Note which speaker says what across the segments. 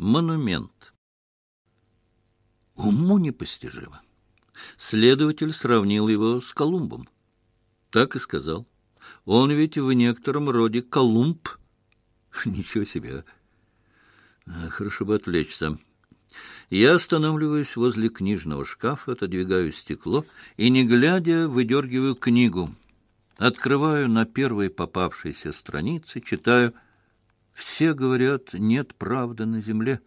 Speaker 1: Монумент. Уму непостижимо. Следователь сравнил его с Колумбом. Так и сказал. Он ведь в некотором роде Колумб. Ничего себе. Хорошо бы отвлечься. Я останавливаюсь возле книжного шкафа, отодвигаю стекло и, не глядя, выдергиваю книгу. Открываю на первой попавшейся странице, читаю «Все говорят, нет правды на земле,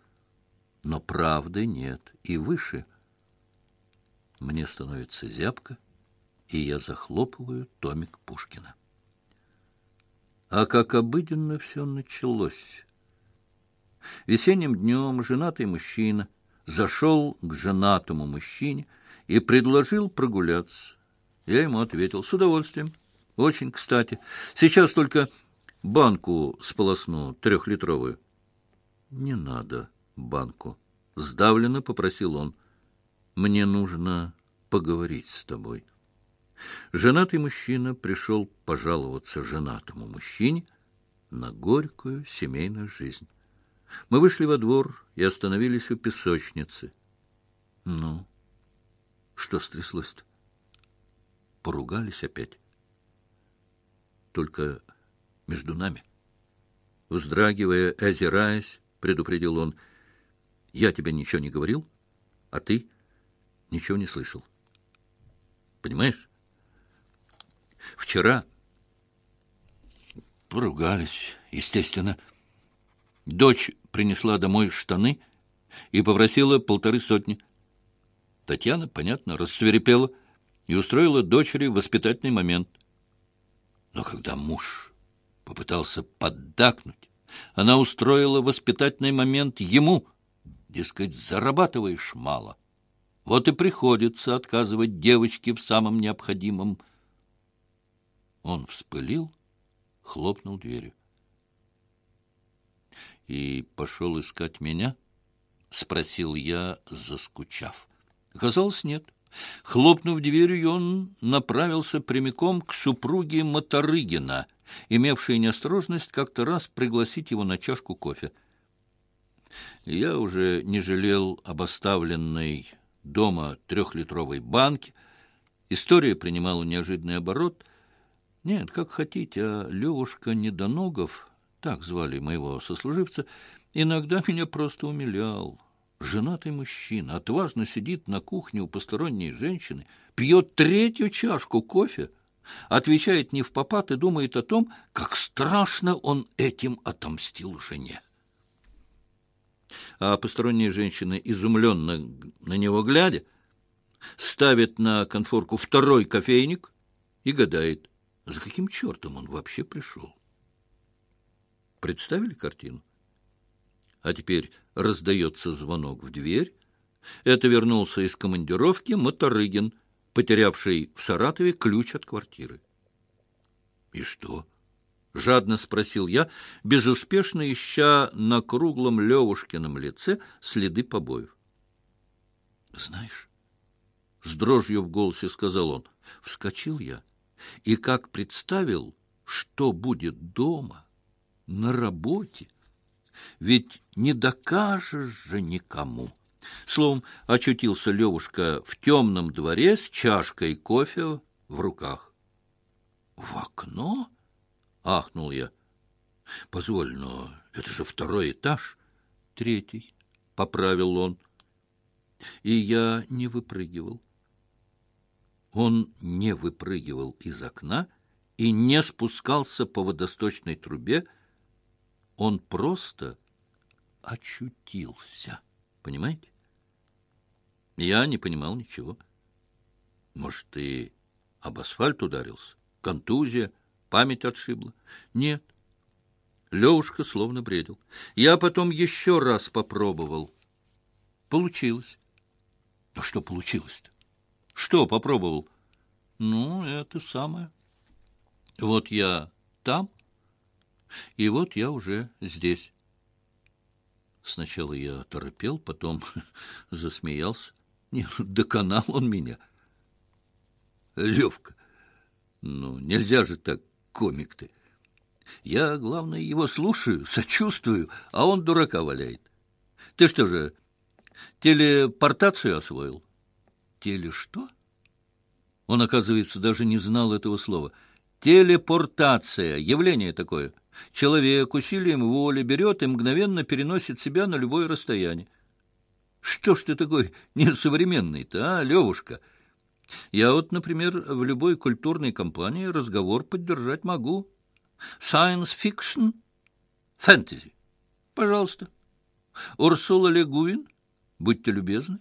Speaker 1: но правды нет и выше». Мне становится зябко, и я захлопываю томик Пушкина. А как обыденно все началось. Весенним днем женатый мужчина зашел к женатому мужчине и предложил прогуляться. Я ему ответил, с удовольствием, очень кстати. Сейчас только банку сполосну трехлитровую. Не надо банку, сдавленно попросил он. Мне нужно поговорить с тобой. Женатый мужчина пришел пожаловаться женатому мужчине на горькую семейную жизнь. Мы вышли во двор и остановились у песочницы. Ну, что стряслось-то? Поругались опять. Только между нами. Вздрагивая, озираясь, предупредил он, «Я тебе ничего не говорил, а ты ничего не слышал. Понимаешь? Вчера поругались, естественно. Дочь принесла домой штаны и попросила полторы сотни. Татьяна, понятно, рассверепела и устроила дочери воспитательный момент. Но когда муж попытался поддакнуть, она устроила воспитательный момент ему, дескать, зарабатываешь мало. Вот и приходится отказывать девочке в самом необходимом. Он вспылил, хлопнул дверью. И пошел искать меня? Спросил я, заскучав. Оказалось, нет. Хлопнув дверью, он направился прямиком к супруге Моторыгина, имевшей неосторожность как-то раз пригласить его на чашку кофе. Я уже не жалел об оставленной дома трехлитровой банке. История принимала неожиданный оборот. Нет, как хотите, а Левушка Недоногов, так звали моего сослуживца, иногда меня просто умилял. Женатый мужчина отважно сидит на кухне у посторонней женщины, пьет третью чашку кофе, отвечает не в попад и думает о том, как страшно он этим отомстил жене а посторонняя женщина, изумленно на него глядя, ставит на конфорку второй кофейник и гадает, за каким чертом он вообще пришел. Представили картину? А теперь раздается звонок в дверь. Это вернулся из командировки Моторыгин, потерявший в Саратове ключ от квартиры. И что? — жадно спросил я, безуспешно ища на круглом Левушкином лице следы побоев. — Знаешь, — с дрожью в голосе сказал он, — вскочил я и как представил, что будет дома, на работе, ведь не докажешь же никому. Словом, очутился Левушка в темном дворе с чашкой кофе в руках. — В окно? —— ахнул я. — Позволь, но это же второй этаж. — Третий, — поправил он. И я не выпрыгивал. Он не выпрыгивал из окна и не спускался по водосточной трубе. Он просто очутился. Понимаете? Я не понимал ничего. Может, ты об асфальт ударился? Контузия? Память отшибла? Нет. Левушка словно бредил. Я потом еще раз попробовал. Получилось. Ну, что получилось-то? Что попробовал? Ну, это самое. Вот я там, и вот я уже здесь. Сначала я торопел, потом засмеялся. Не, доконал он меня. Левка, ну, нельзя же так комик ты. Я, главное, его слушаю, сочувствую, а он дурака валяет. Ты что же, телепортацию освоил? Теле что? Он, оказывается, даже не знал этого слова. Телепортация. Явление такое. Человек усилием воли берет и мгновенно переносит себя на любое расстояние. Что ж ты такой несовременный-то, а, Левушка? Я вот, например, в любой культурной компании разговор поддержать могу. Science fiction, фэнтези. Пожалуйста. Урсула Легувин, будьте любезны.